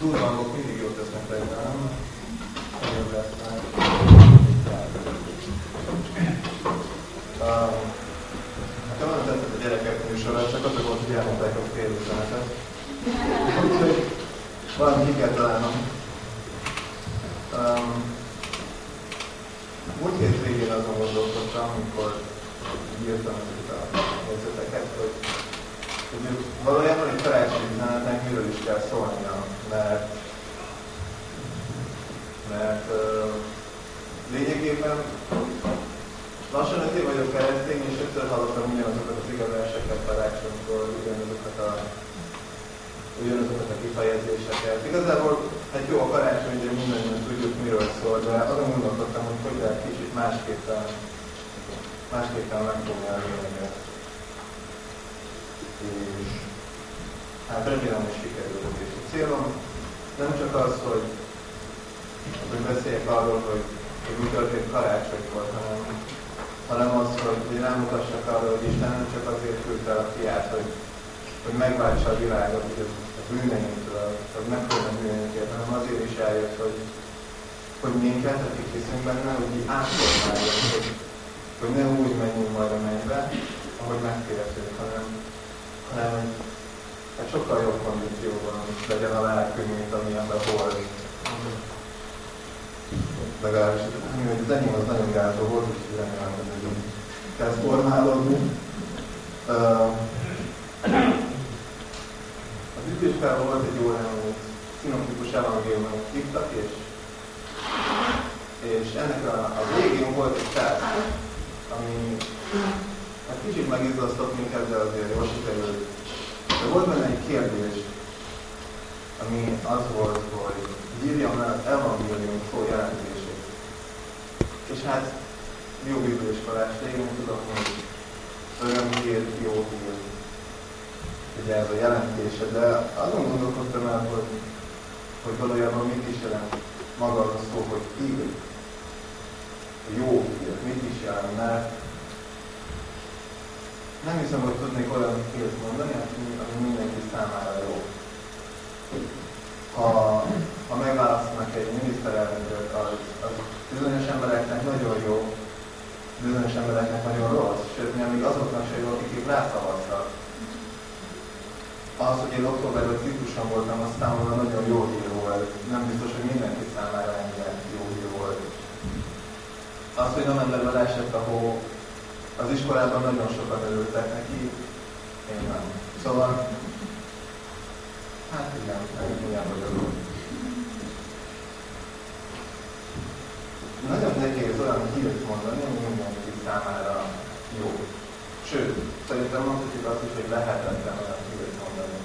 durvangok mindig jót tesznek nem? Nagyon már. Um, nekem nagyon tetszett a gyerekek műsora, csak azok volt, hogy elmondták a fél üzenetet. Úgyhogy valami ki kell találnom. Um, múlt hét végén azon gondolkodtam, amikor írtam ezeket a nézeteket, hogy, hogy valójában egy karácsonyi üzenetnek miről is kell szólnia, mert, mert uh, lényegében lassan öt év vagyok keresztény, és ötször hallottam ugyanazokat az igazásokat karácsonykor, ugyanazokat a ugyanazokat a kifejezéseket. Igazából egy jó a karácsony, hogy mindannyian tudjuk, miről szól, de azon gondolkodtam, hogy hogy lehet kicsit másképpen, másképpen megfogni a lényeget. És hát remélem, hogy sikerült. És a célom nem csak az, hogy, hogy beszéljek arról, hogy, hogy mi történt karácsonykor, hanem, hanem az, hogy, rámutassak arra, hogy Isten nem csak azért küldte a fiát, hogy, hogy megváltsa a világot, hogy a bűneinktől, hogy megfogja a bűneinket, hanem azért is eljött, hogy, hogy minket, akik hiszünk benne, hogy így átformálja, hogy, hogy ne úgy menjünk majd a mennybe, ahogy megkértünk, hanem, hanem hát sokkal jobb kondícióban legyen a lelkünk, mint amilyenben volt. Legalábbis az enyém az nagyon gátó volt, úgyhogy remélem, hogy ez kezd formálódni. Az üdvésben volt egy órán, amit szinoptikus evangéliumot hívtak, és, és ennek a, a végén volt egy tárgy, ami hát kicsit megizzasztott minket, de azért jól sikerült. De volt benne egy kérdés, ami az volt, hogy írjam el evangélium szó jelentését. És hát jó bibliáskolás, én tudom, hogy öröm hír, jó hír. Ugye ez a jelentése, de azon gondolkodtam el, hogy, hogy valójában mit is jelent maga az szó, hogy hír. Jó hír, mit is jelent, mert nem hiszem, hogy tudnék olyan hírt mondani, ami mindenki számára jó. Ha, ha megválasztanak egy miniszterelnököt, az, az bizonyos embereknek nagyon jó, bizonyos embereknek nagyon rossz, sőt, még azoknak se jó, akik rászavaztak. Az, hogy én október 5 cikluson voltam, az számomra nagyon jó hír volt. Nem biztos, hogy mindenki számára ennyire jó hír volt. Az, hogy novemberben leesett a hó, az iskolában nagyon sokat örültek neki, én nem. Szóval, hát igen, ilyen vagyok. Nagyon nehéz olyan hírt mondani, ami mindenki számára jó. Sőt, szerintem mondhatjuk azt is, hogy lehetetlen olyan hírt mondani,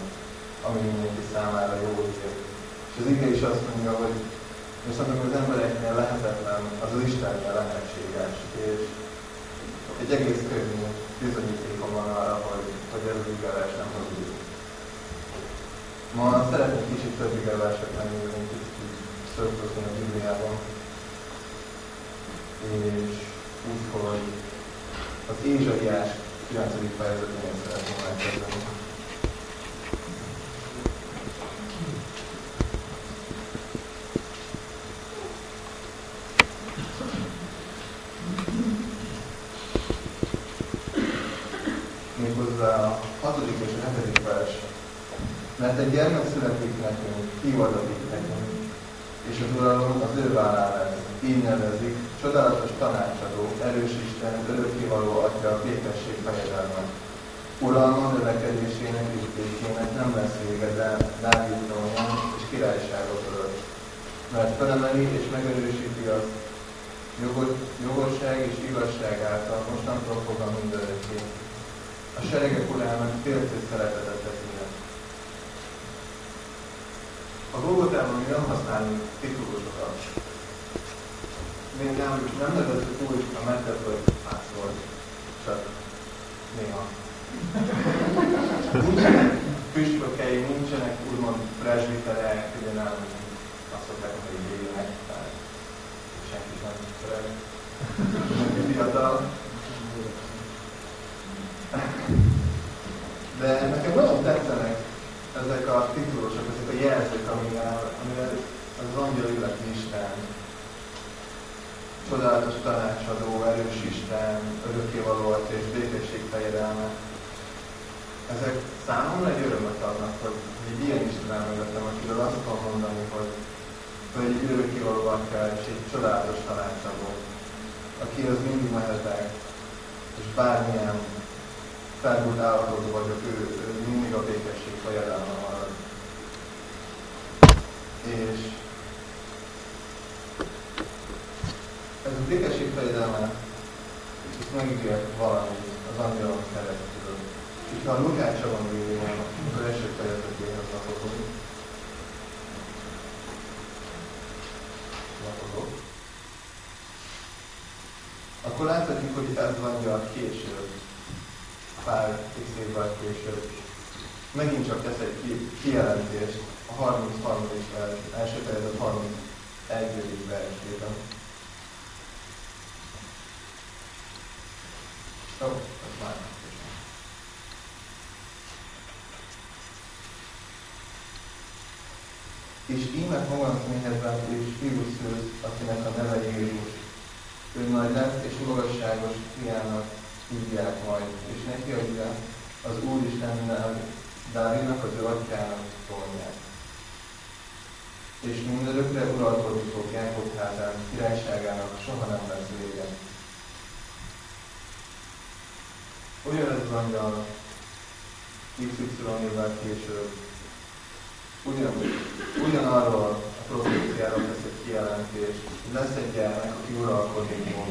ami mindenki számára jó hír. És az ige is azt mondja, hogy viszont amikor az embereknél lehetetlen, az az Istennél lehetséges. És egy egész könyvű bizonyítékom van arra, hogy, hogy ez az igeves nem hazudik. Ma szeretnék kicsit több igeverset megnézni, kicsit szörfozni a Bibliában és úgyhogy az Ézsaiás 9. fejezetén szeretném elkezdeni. Méghozzá a 6. és a 7. vers. Mert egy gyermek születik nekünk, kiadatik nekünk, és az uralom az ő vállán lesz. Így nevezik, csodálatos tanácsadó, erős Isten, örökkévaló Atya, a békesség fejedelme. Uralma növekedésének és békének nem lesz vége, de Dávid trónján és királyságot örök. Mert felemeli és megerősíti az jogos, jogosság és igazság által mostantól fogva mindörökké. A seregek urának féltő szeretetet teszi a Golgotában mi nem használunk titulusokat. Mi nem, nem nevezzük úgy a metet, hogy pászol, csak néha. nincsenek püspökei, nincsenek úgymond presbiterek, ugye nem azt szokták, hogy élnek, tehát senki sem szeret. fiatal. De nekem nagyon tetszenek ezek a titulusok, ezek a jelzők, amivel, amivel az angyal illeti Isten, csodálatos tanácsadó, erős Isten, örökkévaló és békesség fejedelme. Ezek számomra egy örömöt adnak, hogy egy ilyen Isten elmögöttem, akiről azt tudom mondani, hogy, hogy egy örökkévaló atya és egy csodálatos tanácsadó, akihez mindig mehetek, és bármilyen felhúlt állapotban vagyok, ő, ő mindig a békesség fejedelme marad. És ez a békesség fejedelme, ezt megígért valamit az angyalon keresztül. És ha a Lukács evangéliumon az első fejezetéhez lapozunk, lapozok, akkor láthatjuk, hogy ez angyal később, pár x évvel később, megint csak tesz egy kijelentést a 33. vers, első fejezet 31. versében. Ó, oh, ez már És íme fogalmaz méhedben és fiú szősz, akinek a neve Jézus. Ő nagy lesz és magasságos fiának hívják majd, és neki adja az Úristennel Dávidnak, az ő atyának szólják. És mindörökre uralkodni fog Jákob házán, királyságának soha nem lesz vége. Olyan az angyal, XY évvel később, ugyan, ugyanarról a proféciáról tesz egy kijelentést, lesz egy gyermek, aki uralkodni fog.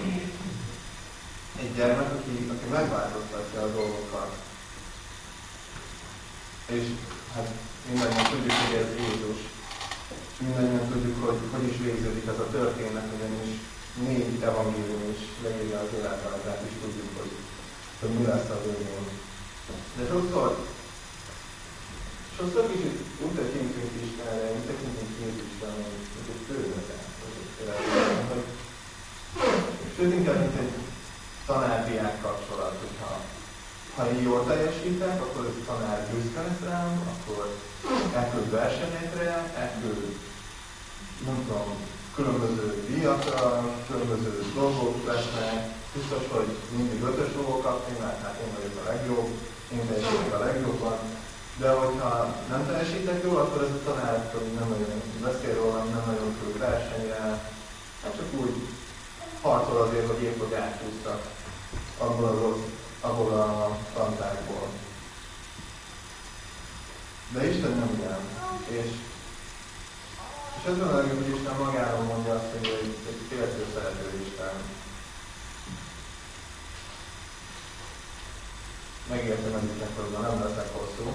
Egy gyermek, aki, aki megváltoztatja a dolgokat. És hát mindannyian tudjuk, hogy ez Jézus. És mindannyian tudjuk, hogy hogy is végződik ez a történet, ugyanis négy evangélium is leírja az életrajzát, és tudjuk, hogy, hogy mi lesz a végén. De sokszor Sokszor kicsit úgy tekintünk Istenre, úgy tekintünk Jézusra, mint egy fővezető, hogy sőt, inkább mint egy tanár-diák kapcsolat, hogyha ha én jól teljesítek, akkor a tanár büszke lesz rám, akkor elküld versenyekre, elküld, nem tudom, különböző díjakra, különböző dolgok lesznek, biztos, hogy mindig ötös fogok kapni, mert hát én vagyok a legjobb, én teljesítek a legjobban, de hogyha nem teljesítek jól, akkor ez a tanár nem nagyon beszél rólam, nem nagyon küld versenyre, hát csak úgy harcol azért, hogy épp hogy áthúztak abból, az, abból a tantárból. De Isten nem ilyen. És, és ez van hogy Isten magáról mondja azt, hogy egy, egy féltő szerető Isten. Megértem hogy nem leszek hosszú.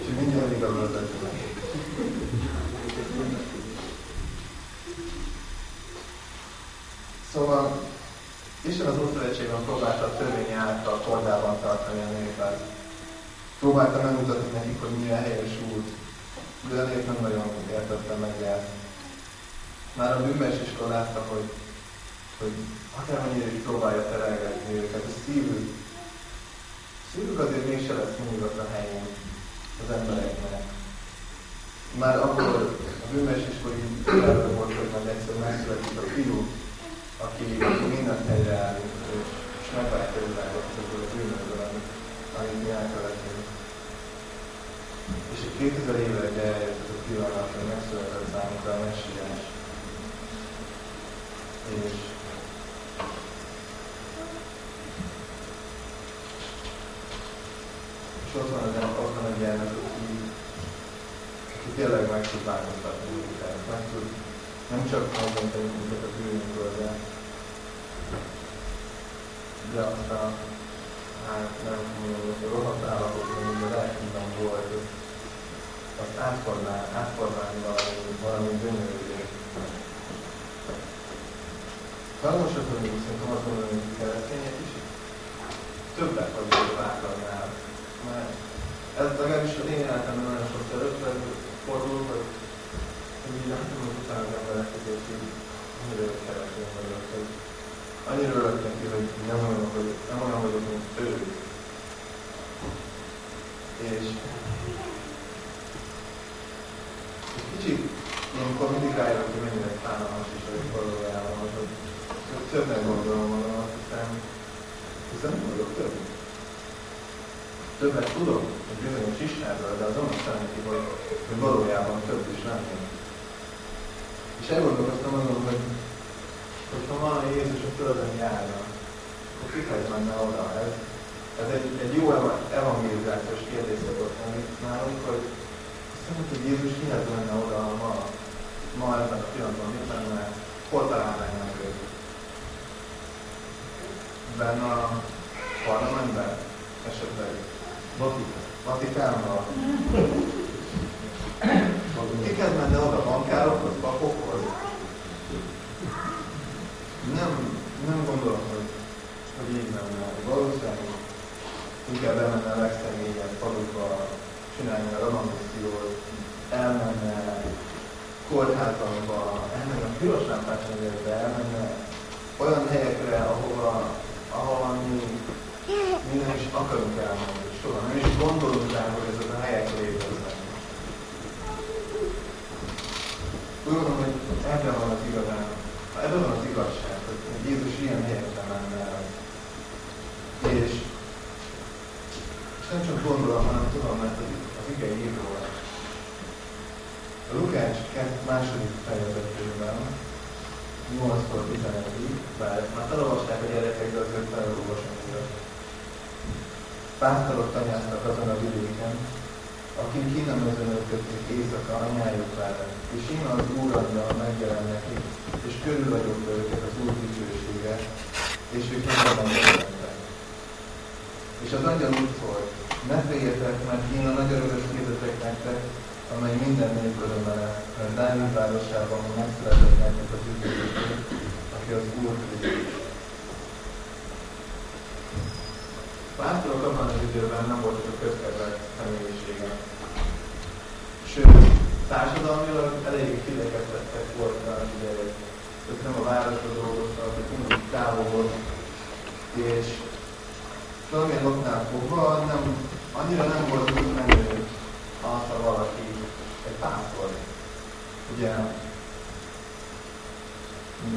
És mindjárt igazol az Szóval Isten az Ószövetségben próbálta a törvény által kordában tartani a népet. Próbálta megmutatni nekik, hogy milyen helyes út, de a nem nagyon értette meg ezt. Már a bűnbesiskor látta, hogy, hogy akármennyire is próbálja terelgetni őket, a szívük Szívük azért mégse lesz mindig a helyén az embereknek. Már akkor a iskori világban volt, hogy majd egyszer megszületik a fiú, aki, aki minden helyre áll, és megváltja a világot azokból a bűnökből, amit, amit mi elkövetünk. És egy 2000 évre eljött ez a pillanat, hogy megszületett számunkra a messiás. És és ott van, az, ott van a gyermek, aki, aki tényleg meg tud változtatni minket, meg tud nem csak megmenteni minket a bűnünkről, de, de azt a, hát nem mondom, hogy a rohadt állapotban, mint a lelkében volt, azt átformálni, átformálni valami, valami gyönyörűvé. Nagyon sokan szerintem azt mondom, hogy keresztények is többet vagyunk bátornál, mert ez legalábbis az én életemben nagyon sokszor előfordul, hogy, hogy így látom, hogy utána az embereket, és így annyira vagyok, hogy annyira örülök neki, hogy nem olyan, hogy nem olyan vagyok, mint ő. És, kicsit ilyenkor mindig rájövök, hogy mennyire fájdalmas is vagyok valójában, hogy többet gondolom magamat, hiszen, hiszen nem vagyok több. Többet tudok, hogy bizonyos Istenről, de az annak számít, hogy, hogy valójában több is lennék. És elgondolkoztam azon, hogy hogyha ma Jézus a Földön járna, akkor kihez menne oda? Ez, ez egy, egy jó evangélizációs kérdés szokott lenni nálunk, hogy azt hogy Jézus kihez menne oda ma, ma ebben a pillanatban, mit lenne, hol találnánk meg őt? Benne a parlamentben? Esetleg Vatikán. Vatikánban. Kiket menne oda bankárokhoz, papokhoz? Nem, nem gondolom, hogy, hogy így lenne. Valószínűleg inkább elmenne a legszegényebb falukba, csinálni a romanticiót, elmenne kórházakba, elmenne a piros lámpás elmenne olyan helyekre, ahova, ahova mi, mi nem is akarunk elmenni, soha nem is gondolunk rá, hogy ezek a helyek léteznek. Úgy gondolom, hogy ebben van az igazán, ebben van az igazság, hogy Jézus ilyen helyekre menne el. És, és nem csak gondolom, hanem tudom, mert az, ige író. A Lukács második fejezetében, 8-tól 11-ig, bár már felolvasták a gyerekek, de azért felolvasom. Pásztorok tanyáztak azon a vidéken, akik kinemezőnöködték éjszaka anyájuk vele, és íme az Úr angyal megjelen nekik, és körülragyogta őket az Úr dicsősége, és ők nyugodtan jelentek. És az angyal úgy szólt, ne féljetek, mert én a nagy örökös hirdetek nektek, amely minden nép örömele, mert Dávid városában megszületett nektek az üdvözítő, aki az Úr Krisztus. Pásztorok abban az időben nem voltak a közkedvelt személyisége. Sőt, társadalmilag elég figyelkezettek voltak, ugye ők nem a városban dolgoztak, ők mindig távol volt, és valamilyen oknál fogva nem, annyira nem volt úgy menő az, ha valaki egy pásztor. Ugye,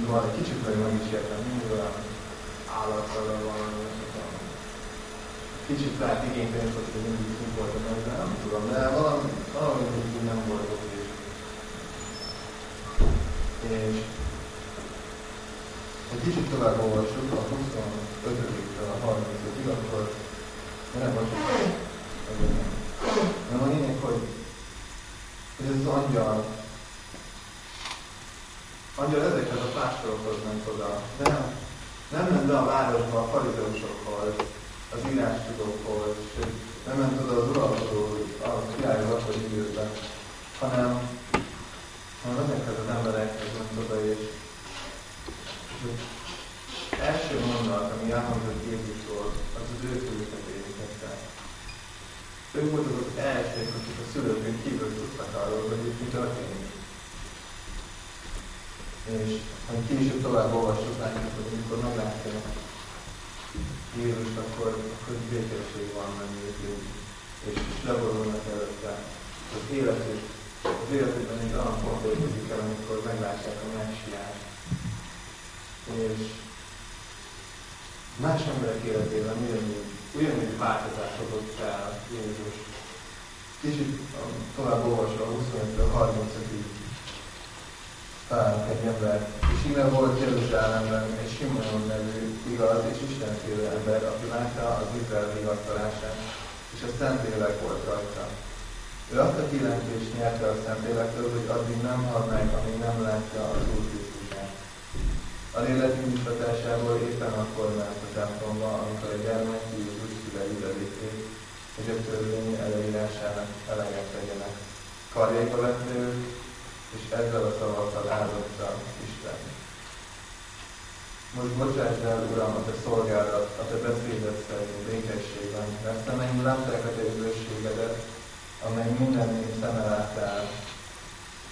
van egy kicsit meg meg is értem, mindig olyan állattal van, kicsit lehet igénytelen, hogy mindig így voltam, de nem tudom, de valami, valami mindig nem volt ott is. És egy kicsit tovább olvassuk a 25-től a 35-ig, akkor nem bocsánat, nem a lényeg, hogy, ez az angyal, angyal ezekhez a pásztorokhoz ment oda, nem, nem ment be a városba a farizeusokhoz, az írás tudókhoz, és nem ment oda az uralkodó, a királyhoz akkor időben, hanem, hanem ezekhez az emberekhez ment oda, és, és az első mondat, ami elhangzott Jézusról, az az ő fültetésekkel. Ők voltak az elsők, akik a szülőkön kívül tudtak arról, hogy itt mi történik. És ha később tovább olvassuk, látjuk, hogy amikor meglátják Jézus, akkor, akkor békesség van mögöttünk, és, és leborulnak előtte. Az élet és az életükben egy olyan pont érkezik el, amikor meglátják a messiást. És más emberek életében ugyanúgy, ugyanúgy változás hozott fel Jézus. Kicsit tovább olvasva a 25 30 találunk egy ember. És innen volt Jeruzsálemben egy Simonon nevű igaz és istenfélő ember, aki látta az Izrael vigasztalását, és a Szentlélek volt rajta. Ő azt a kilentést nyerte a Szentlélektől, hogy addig nem hal meg, amíg nem látja az Úr Krisztusát. A lélek indítatásából éppen akkor ment a templomba, amikor a gyermek Jézus szülei belépték, hogy a törvény előírásának eleget tegyenek. Karjaiba vette és ezzel a szavakkal áldotta Isten. Most bocsáss el, Uram, a te szolgálat, a te beszédet szerint békességben, mert szemeim látták a te üdvösségedet, amely minden nép szeme láttál,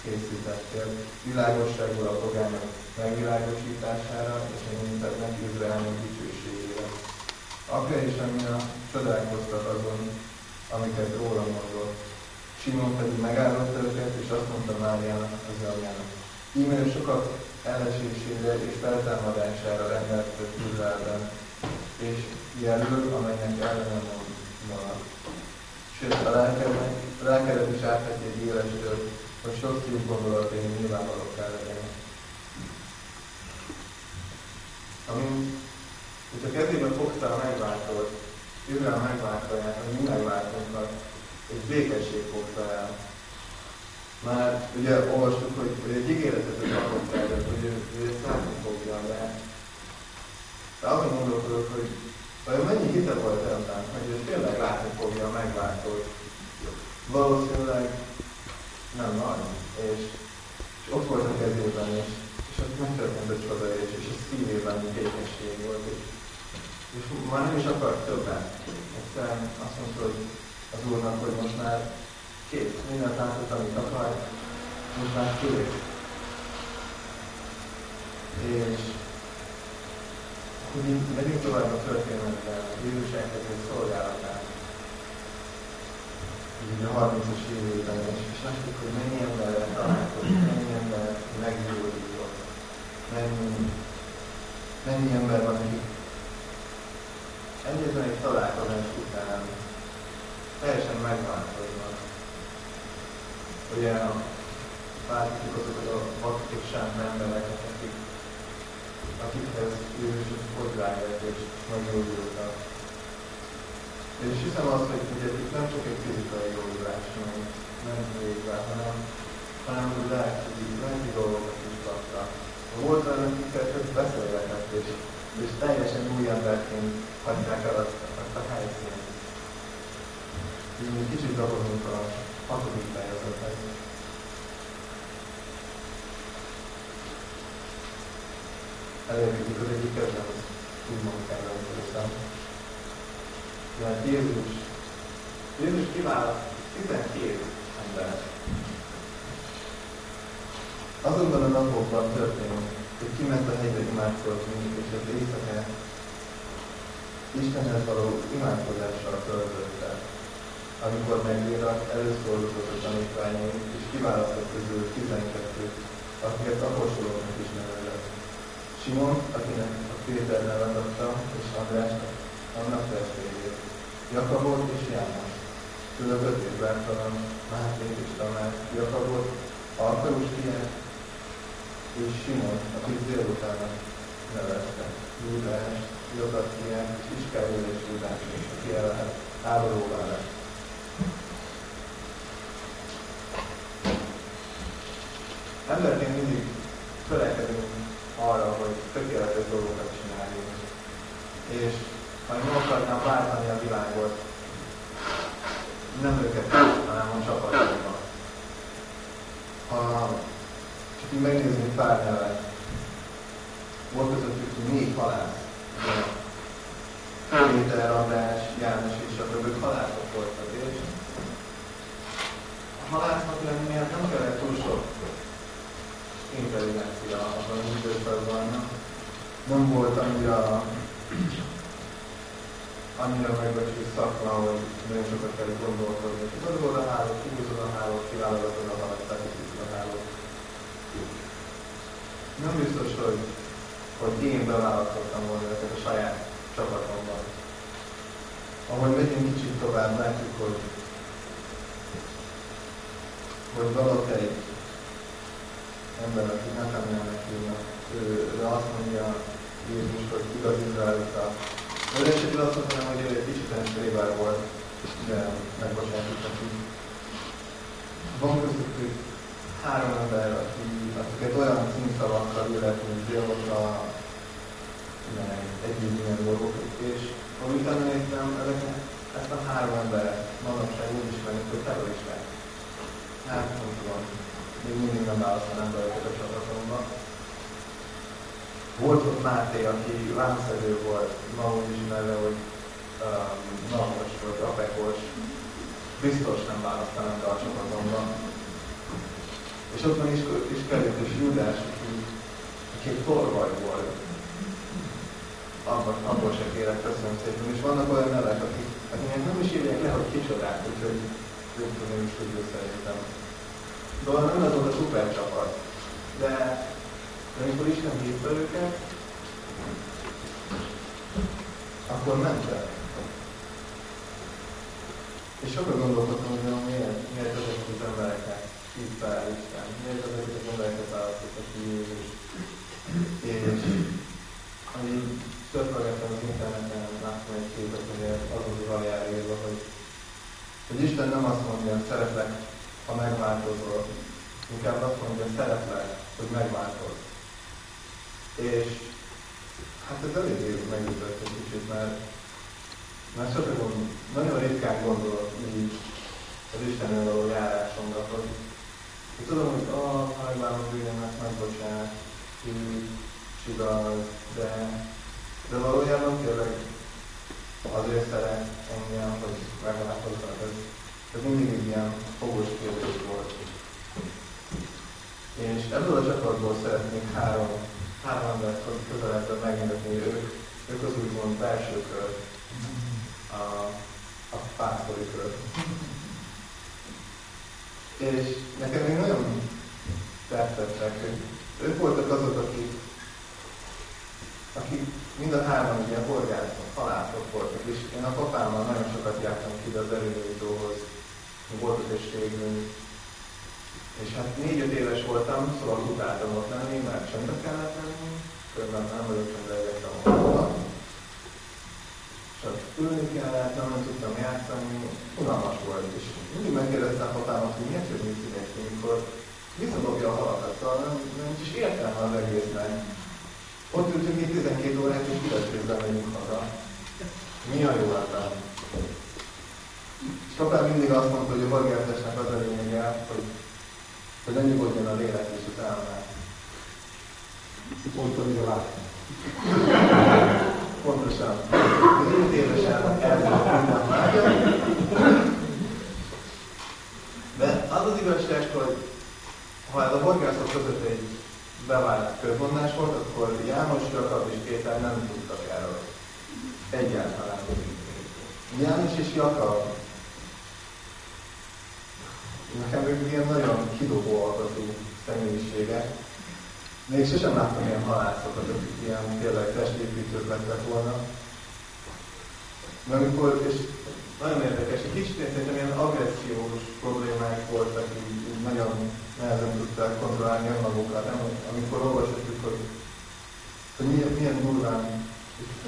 készítettél, világosságból a pogányok megvilágosítására, és a népednek Izraelnek dicsőségére. Apja és a csodálkoztak azon, amiket róla mondott, Simon pedig megállott őket, és azt mondta Máriának, az anyjának. Íme sokat elesésére és feltámadására rendelt Izraelben, és jelöl, amelynek ellenem mondanak. Sőt, a lelkednek, lelkedet is átvett egy éles hogy sok szív gondolatai nyilvánvalók kell legyenek. Amint, hogy a kezébe fogta a megváltót, Izrael megváltóját, a mi megváltónkat, egy békesség fogta el. Már ugye olvastuk, hogy, hogy egy ígéretet kapott el, hogy ő, ő ezt látni fogja, de, de azon gondolkodok, hogy vajon mennyi hite volt ebben, hogy ő tényleg látni fogja a megváltót. Valószínűleg nem nagy, és, és ott volt a kezében, és, és ott megtörtént a csoda, és, és a szívében békesség volt, és, és már nem is akart többet. Egyszerűen azt mondta, hogy az Úrnak, hogy most már kész, mindent látott, amit akar, most már kész. És úgy megyünk tovább a történetben, Jézus elkezdett szolgálatát. Így a 30-as évében, és, és látjuk, hogy mennyi emberrel találkozik, mennyi ember meggyógyult, mennyi, mennyi ember van, akik egyetlen egy találkozás után teljesen megváltoznak. Ugye látjuk azokat a vakik sánt embereket, akik, akikhez Jézus hozzájött és meggyógyultak. És hiszem azt, hogy ugye itt nem csak egy fizikai gyógyulás, nem, végre, hanem, hanem hogy lelki, lelki dolgokat is kaptak. Volt olyan, akikkel csak beszélgetett, és, és teljesen új emberként hagyták el azt a helyszínt. Még kicsit gyakorlunk a hatodik fejezethez. Elérjük az egyik kedvenc úgymond kedvenc részem. Mert Jézus, Jézus kiválaszt 12 embert. Azonban a napokban történik, hogy kiment a hegyre imádkozni, és az éjszaka Istenhez való imádkozással töltötte amikor megvérak, előszordított a tanítványait, és kiválasztott közül 12-t, akiket apostoloknak is nevezett. Simon, akinek a Péter nevet és Andrásnak, annak testvérét, Jakabot és János, Fülöpöt és Bertalan, Máték és Tamás, Jakabot, Alkaus Kiát, és Simon, akit délutának nevezte, Júdás, Jogat Kiát, Iskályol és Júdás, aki el lehet háborúvá lett. emberként mindig törekedünk arra, hogy tökéletes dolgokat csináljunk. És ha én meg akarnám váltani a világot, nem őket, hanem a csapataimat. Ha csak így megnézni pár nevet, volt közöttük négy halász, Péter, András, János és a többök halászok voltak, és a halásznak lenni nem kellett túl sok intelligencia abban az időszakban nem volt annyira annyira megbecsült szakma, hogy nagyon sokat kell gondolkodni. És az volt a háló, kihúzod a hálót, kiválogatod a halat, felkészíted a hálót. Nem biztos, hogy, hogy én beválasztottam volna ezeket a saját csapatomban. Ahogy megyünk kicsit tovább, látjuk, hogy, hogy valaki egy Nathanielnek hívnak, ő azt mondja Jézus, hogy igaz izraelita. Ő esetleg azt mondtam, hogy ő egy kicsit stréber volt, de megbocsátott így. Van közöttük három ember, aki, akiket olyan címszavakkal illetve, mint Zsilvota, egyéb ilyen dolgok, és ahogy utána néztem, ezeket, ezt a három embert manapság úgy ismerjük, hogy terroristák. Hát, nem tudom, még mindig nem választanám be őket a csapatomba. Volt ott Máté, aki lámszedő volt, ma úgy ismerve, hogy um, napos vagy apekos. Biztos nem választanám be a csapatomba. És ott van is, is került, és Júdás, aki, aki egy torvaj volt. Abban, abban se kérek, köszönöm szépen. És vannak olyan nevek, akik, akik nem is írják le, hogy kicsodák, úgyhogy jobb tudom is tudja szerintem. Szóval nem az volt a szuper csapat, de, amikor Isten hívta őket, akkor mentek. És sokat gondolkodtam, hogy miért, miért ezek az embereknek hívta el Isten, miért ezeket az embereket választotta ki Jézus. És ami törpölgettem az interneten, láttam egy képet, hogy az az írva, hogy, hogy Isten nem azt mondja, szeretlek, ha megváltozol, inkább azt mondja, szeretlek, hogy megváltoz. És hát ez eléggé megütött egy kicsit, mert, mert sosem nagyon ritkán gondolok így az Istennel való járásomra, hogy, hogy tudom, hogy a hajbálom bűnömet megbocsát, igaz, de, de valójában tényleg azért szeret engem, hogy megváltozzak. Ez, ez mindig egy ilyen fogos kérdés volt. És ebből a csapatból szeretnék három, három embert közelebb megmutatni, ők, ők az úgymond belső kör, a, a pásztori kör. És nekem még nagyon tetszettek, hogy ők voltak azok, akik akik mind a hárman ugye horgászok, halászok voltak, és én a papámmal nagyon sokat jártam ki az erőnyújtóhoz, volt ott egy stégünk, és hát négy-öt éves voltam, szóval utáltam ott lenni, mert csöndbe kellett lenni, körben nem vagyok csöndbe, eljöttem a Csak ülni kellett, nem, tudtam játszani, unalmas volt, és mindig megkérdeztem papámat, hogy miért jön mit mindenki, amikor visszadobja a halakat, szóval nem, nem is értelme az egésznek. Ott ültünk itt 12 órát, és kivetőzben megyünk haza. Mi a jó ebben? Papám mindig azt mondta, hogy a horgászásnak az a lényege, hogy, hogy ne nyugodjon a lélek és az elme. Pont, amire láttam. Pontosan. Évesen elmondott minden mágia. De az az igazság, hogy ha ez a horgászok között egy bevált közmondás volt, akkor János, Jakab és Péter nem tudtak erről. Egyáltalán. János és Jakab nekem ők ilyen nagyon kidobó alkotú személyiségek. Még sosem láttam ilyen halászokat, akik ilyen tényleg testépítők lettek volna. De amikor, és nagyon érdekes, egy kicsit szerintem ilyen agressziós problémáik voltak, így, így nagyon nehezen tudták kontrollálni önmagukat. Nem? Amikor olvashatjuk, hogy, hogy milyen, milyen durván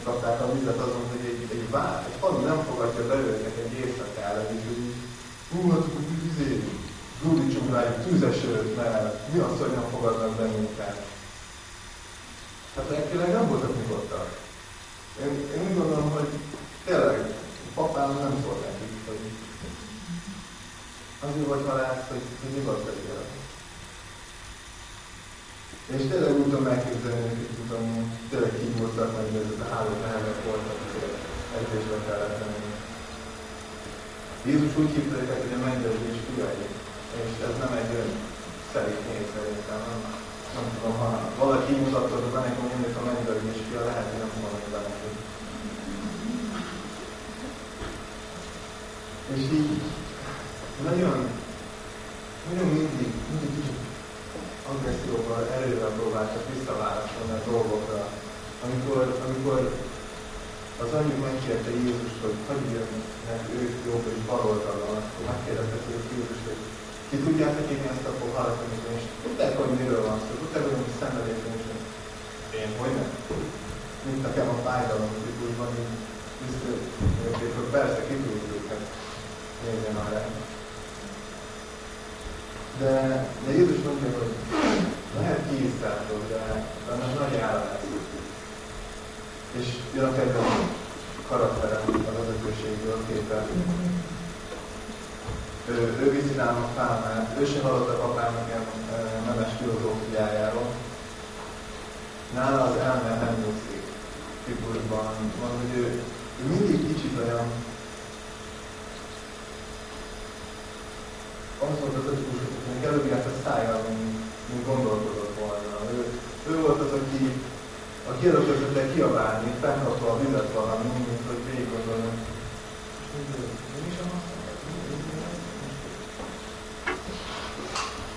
kapták a vizet azon, hogy egy, egy, vár, egy nem fogadja be őket egy éjszakára, és hogy hú, hát izé, zúdítsunk rájuk tűzesőt, mert mi az, hogy nem fogadnak bennünket? Hát lelkileg nem voltak nyugodtak. Én, én úgy gondolom, hogy tényleg papám nem szólt nekik, hogy azért vagy halász, hogy, hogy nyugodt legyél. És tényleg úgy tudom elképzelni, hogy tudom, tényleg kívultak, meg ez a három nehezek voltak, azért edzésbe kellett menni. Jézus úgy hívta őket, hogy a mennyezés fiai, és ez nem egy olyan szerint név szerintem, nem, tudom, ha valaki mutattad be nekem, hogy ennek a mennyezés fia, lehet, hogy nem mondom be neki. És így nagyon, nagyon mindig, mindig kicsit agresszióval, erővel próbáltak visszaválaszolni a dolgokra. Amikor, amikor az anyjuk megkérte Jézus, hogy hagyjanak ők jobb és bal oldalon, akkor megkérdezte ők Jézus, hogy ki tudjátok írni ezt a poharat, is tudták, hogy miről van szó, tudták, hogy mi szenvedésben is. Én hogy nem? Mint nekem a fájdalom, hogy úgy van, hogy vissza, hogy persze ki tudjuk őket nézni már rá. De, de Jézus mondja, hogy lehet kiisztátok, de benne nagy ára lesz. És jön a kedvenc karakterem az vezetőségből képe. Ő, ő viszi nálam a fámát, ő sem hallott a papának ilyen nemes filozófiájáról. Nála az elme nem nyugszik figurban. Van, hogy ő, ő mindig kicsit olyan az volt az ötikus, hogy előbb a szájjal, mint, mint gondolkodott volna. Ő, ő volt az, aki, aki előközötte kiabálni, felkapta a vizet valami, mint hogy végig is a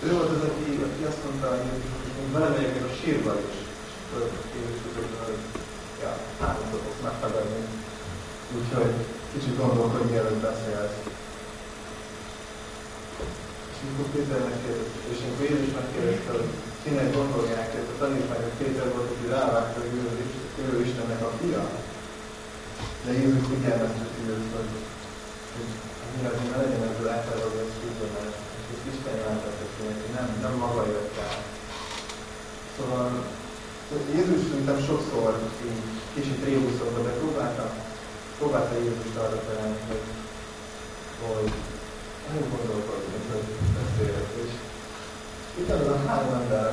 Ő volt az, aki, aki azt mondta, hogy én belemegyek még a sírba is. És tudod, hogy ja, háromszor fogsz megtagadni. Úgyhogy kicsit gondolkodj, mielőtt beszélsz. És amikor Péter megkérdezte, és amikor Jézus megkérdezte, hogy kinek gondolják, hogy a tanítványok Péter volt, aki rávágta, hogy ő, Istennek a fia. De Jézus figyelmezteti őt, hogy, hogy annyira, hogy ne legyen ebből elfelelő, ez küzdelmet, és ezt Isten jelentette neki, nem, nem maga jött el. Szóval Jézus szerintem sokszor így kicsit rébuszolva, de próbálta, próbálta Jézust arra találni, hogy, hogy nem gondolkodni, hogy beszélek. És itt az a három ember,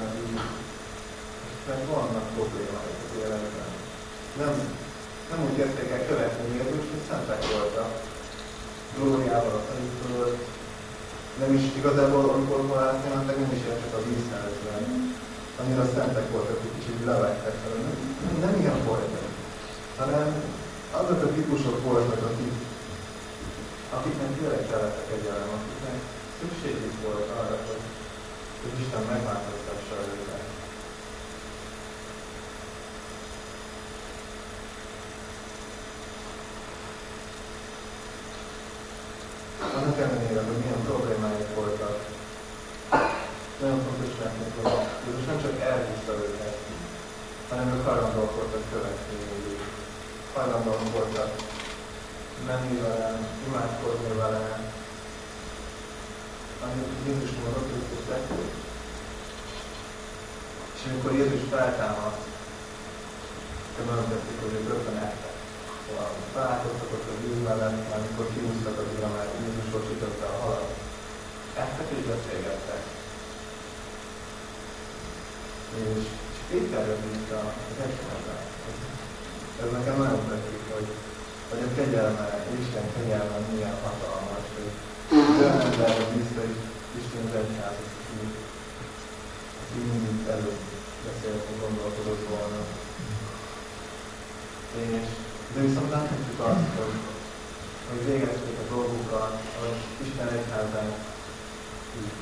akiknek vannak problémáik az életben. Nem, nem úgy jöttek el követni Jézust, hogy szentek voltak. Glóriával a fejükről. Nem is igazából, amikor mentek, nem is csak a vízfelezben. Annyira szentek voltak, hogy kicsit levettek fel. Nem, nem ilyen voltak, hanem azok a típusok voltak, akik, akiknek tényleg kellettek egyáltalán, akiknek szükségük volt arra, hogy, hogy Isten megváltoztassa őket. annak ellenére, hogy milyen problémáik voltak, nagyon fontos látni, hogy Jézus nem csak elhúzta őket, hanem ők hajlandóak voltak követni Jézus. Hajlandóak voltak menni vele, imádkozni vele. Amit Jézus mondott, hogy tették. És amikor Jézus feltámadt, tetszik, hogy ők rögtön eltek Szóval találkoztak ott a víz mellett, amikor kiúztak az ura, mert Jézus bocsította a halat. Ettek és beszélgettek. És, és Péter az egyházba. Ez nekem nagyon tetszik, hogy, hogy a kegyelme, Isten kegyelme milyen hatalmas, hogy olyan ember vissza is Isten az egyházat, aki, aki mindig előbb beszélt, gondolkodott volna. És de viszont láthatjuk azt, hogy, hogy végezték a dolgukat, hogy Isten egyházán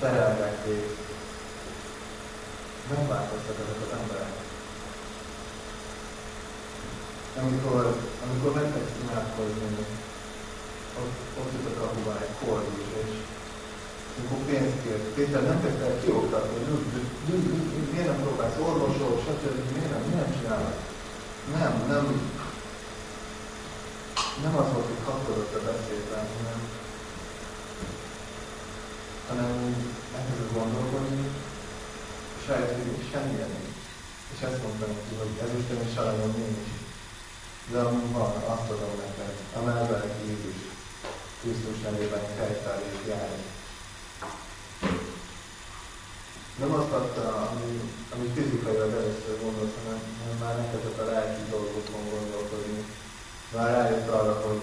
terelgették, megváltoztak ezek az emberek. Amikor, amikor mentek imádkozni, ott, ott jött a kapuban egy kordus, és amikor pénzt kért, Péter nem kezdte el kioktatni, miért nem próbálsz orvosol, stb. Miért nem, miért nem csinálod? Nem, nem, nem az volt, hogy kapcsolódott a beszédben, hanem, hanem elkezdett gondolkodni, és rájött, hogy semmilyen. És ezt mondta neki, hogy Isten is sajnos nincs. De van, azt adom neked, a mellett Jézus Krisztus nevében fejtárét járni. Nem azt adta, ami, ami fizikailag először gondolt, hanem, hanem már neked a lelki dolgokon gondolkodni, már rájött arra, hogy,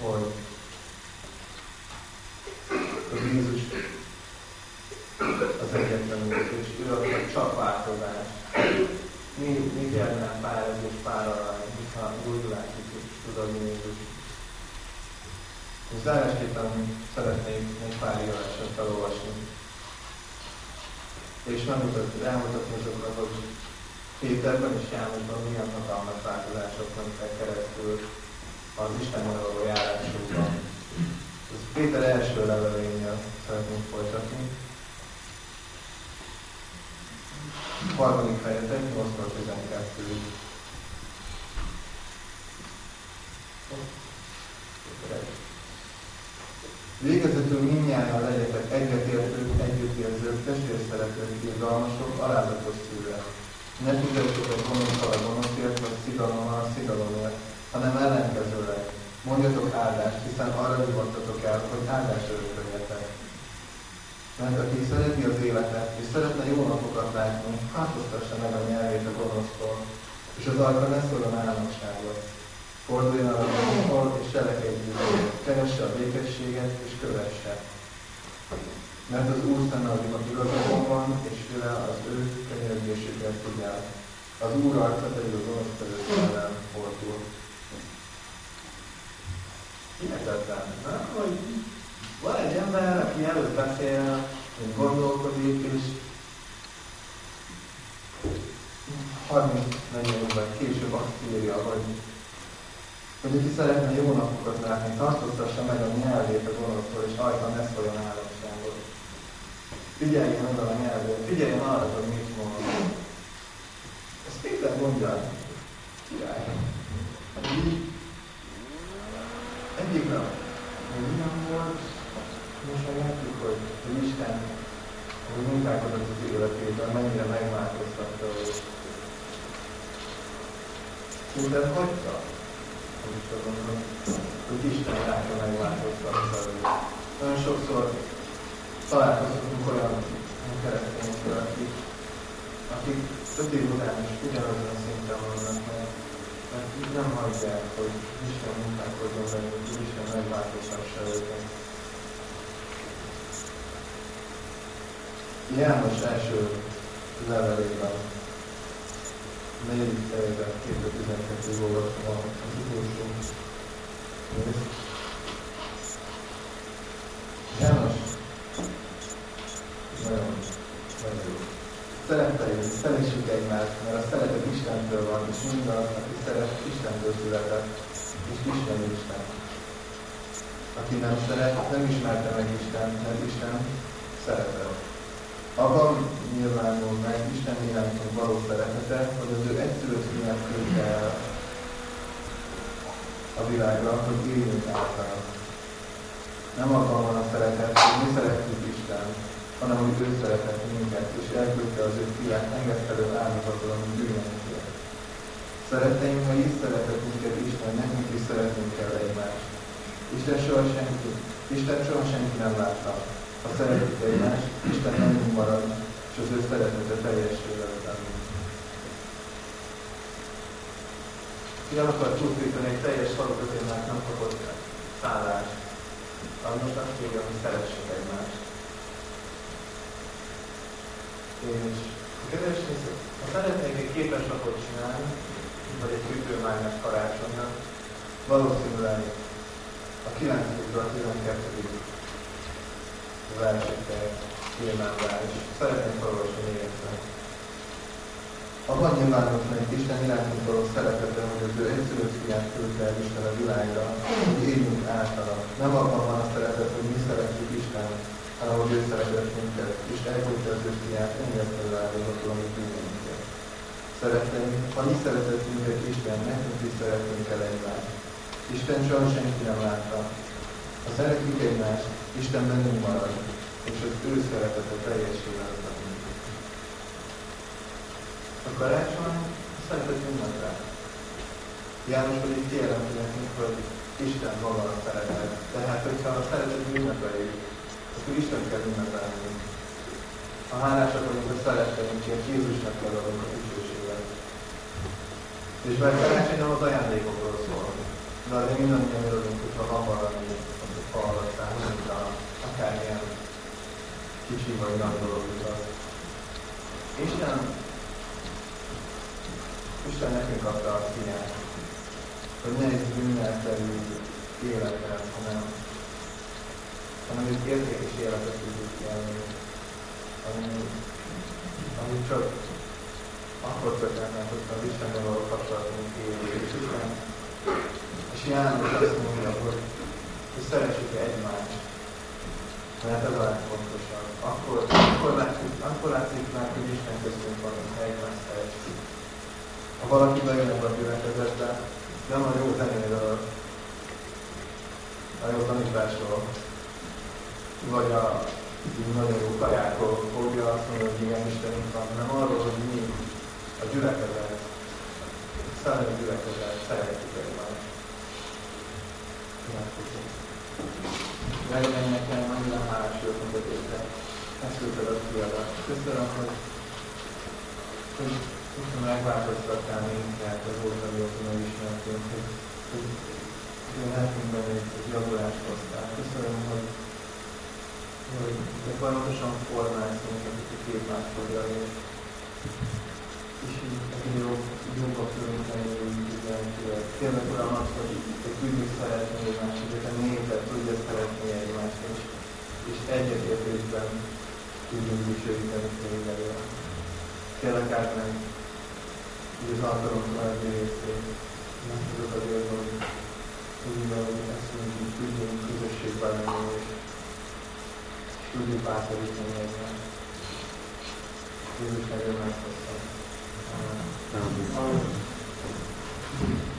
hogy a Jézus az egyetlen út, és ő akar csak változás. Mi, mi kellene pár ez és pár arany, hogyha gyógyulást is tud adni Jézus. És zárásképpen szeretnék még pár írással felolvasni. És megmutatni, elmutatni azokat, hogy Péterben és Jánosban milyen hatalmas változások mentek keresztül az Istennel való járásukban. Ez Péter első levelénél szeretnénk folytatni. A harmadik fejetek, 8-12. Végezetül mindnyáján legyetek egyetértők, együttérzők, testvérszeretők, irgalmasok, alázatos szívek ne figyeljetek gonoszal a gonoszért, vagy szidalommal a szidalomért, hanem ellenkezőleg. Mondjatok áldást, hiszen arra hivattatok el, hogy áldás örököljetek. Mert aki szereti az életet, és szeretne jó napokat látni, változtassa meg a nyelvét a gonosztól, és az arra ne szóljon államságot. Forduljon a gonosztól, és cselekedjük, keresse a békességet, és kövesse. Mert az Úr szemmel igazakon van, és füle az ő könyörgésüket tudják. Az Úr arca pedig az gonosz ellen fordul. Hihetetlen, nem? Hogy van egy ember, aki előtt beszél, mint gondolkodik, és 30-40 évvel később azt írja, hogy, hogy aki szeretne jó napokat látni, tartóztassa meg a nyelvét a gonosztól, és ajta ne szóljon állatságot. Figyeljen oda a nyelvét, figyeljen arra, hogy mit mond. Ezt Péter mondja, király. Egyik nap, még ilyen volt, most meg látjuk, hogy, hogy Isten, hogy munkálkodott az életében, mennyire megváltoztatta őt. Minden hagyta, amit mondom, hogy Isten látja megváltoztatta őt. Nagyon sokszor találkozhatunk olyan keresztényekkel, akik, akik több év után is ugyanazon a szinten vannak, mert, mert nem hagyják, hogy Isten munkálkodjon velünk, hogy Isten megváltoztassa őket. János első levelében, negyedik fejezet, 212 olvasom az utolsó. János nagyon, nagyon jó. Szeretteljük, szeressük egymást, mert a szeretet Istentől van, és mindaz, aki szeret, Istentől született, és Isten Isten. Aki nem szeret, nem ismerte meg Isten, mert Isten szeretett. Abban nyilvánul meg Isten irántunk való szeretete, hogy az ő egyszülött miatt küldte el a világra, hogy éljünk által. Nem abban van a szeretet, hogy mi szeretjük Isten, hanem hogy ő szeretett minket, és elküldte az ő fiát engedtelő áldozatul, ami bűnönkért. Szeretteim, ha így szeretett minket Isten, nekünk is szeretnünk kell egymást. Isten soha senki, Isten soha senki nem látta, ha szeretjük egymást, Isten nem marad, és az ő szeretete teljesül bennünk. El akar csúszítani egy teljes falukaténák nem kapott szállást. Az most azt kérje, hogy szeressük egymást. És kedves ha szeretnék egy képeslapot csinálni, vagy egy hűtőmágnes karácsonynak, valószínűleg a 9. 12 versekkel filmámra, és szeretném felolvasni még egyszer. Abban nyilvánult meg Isten irántunk való szeretete, hogy az ő egyszülött fiát küldte el Isten a világra, hogy éljünk általa. Nem abban van a szeretet, hogy mi szeretjük Isten, hanem hogy ő szeretett minket, és elküldte az ő fiát engedtelő áldozatul, amit bűnünket. Szeretnénk, ha mi szeretett minket Isten, nekünk is szeretnénk el egymást. Isten soha senki nem látta. Ha szeretjük egymást, Isten bennünk marad, és az ő szeretete teljesül bennünk. A karácsony a szeretet ünnepel. János pedig kijelenti nekünk, hogy Isten maga a szeretet. Tehát, hogyha a szeretet ünnepeljük, akkor Isten kell ünnepelni. Ha hálásak vagyunk, hogy szeretteink, Jézusnak kell adunk a dicsőséget. És mert karácsony nem az ajándékokról szól, de azért mindannyian örülünk, hogyha van valami, amit hallattál, mint a, akármilyen kicsi vagy nagy dolog az. Isten, Isten nekünk adta a fiát, hogy ne egy bűnnelterű életet, hanem, hanem egy értékes életet tudjuk élni, ami, ami csak akkor történnek, hogyha az Isten való kapcsolatunk élő. És János azt mondja, hogy, hogy szeressük egymást, mert ez a legfontosabb. Akkor, akkor, látszik, akkor látszik meg, hogy Isten köztünk van, hogy egymást szeretjük. Ha valaki bejön ebbe a gyülekezetbe, nem a jó zenéről, a jó tanításról, vagy a nagyon jó kajákról fogja azt mondani, hogy igen, Istenünk van, hanem arról, hogy mi a gyülekezet, a szellemi gyülekezet szeretjük egymást. Legyen nekem annyira hálás hogy Péter, ezt küldted a fiadat. Köszönöm, hogy, hogy, hogy megváltoztattál minket az óta, mióta megismertünk, hogy, hogy, a lelkünkben egy, javulást hoztál. Köszönöm, hogy, hogy te folyamatosan formálsz minket, hogy a képmásodra, és, és így jobb, jobbak tudunk lenni, hogy tényleg Uram azt, hogy, hogy tudjuk szeretni egymást, hogy a népet tudja szeretni egymást, és, és egyetértésben tudjunk dicsőíteni téged. Kérlek át hogy az alkalom további részét, nem tudok azért, hogy úgy, ahogy ezt mondjuk, tudjunk közösségben lenni, és tudjuk bátorítani ezzel. Jézus nevében megköszönöm. Amen.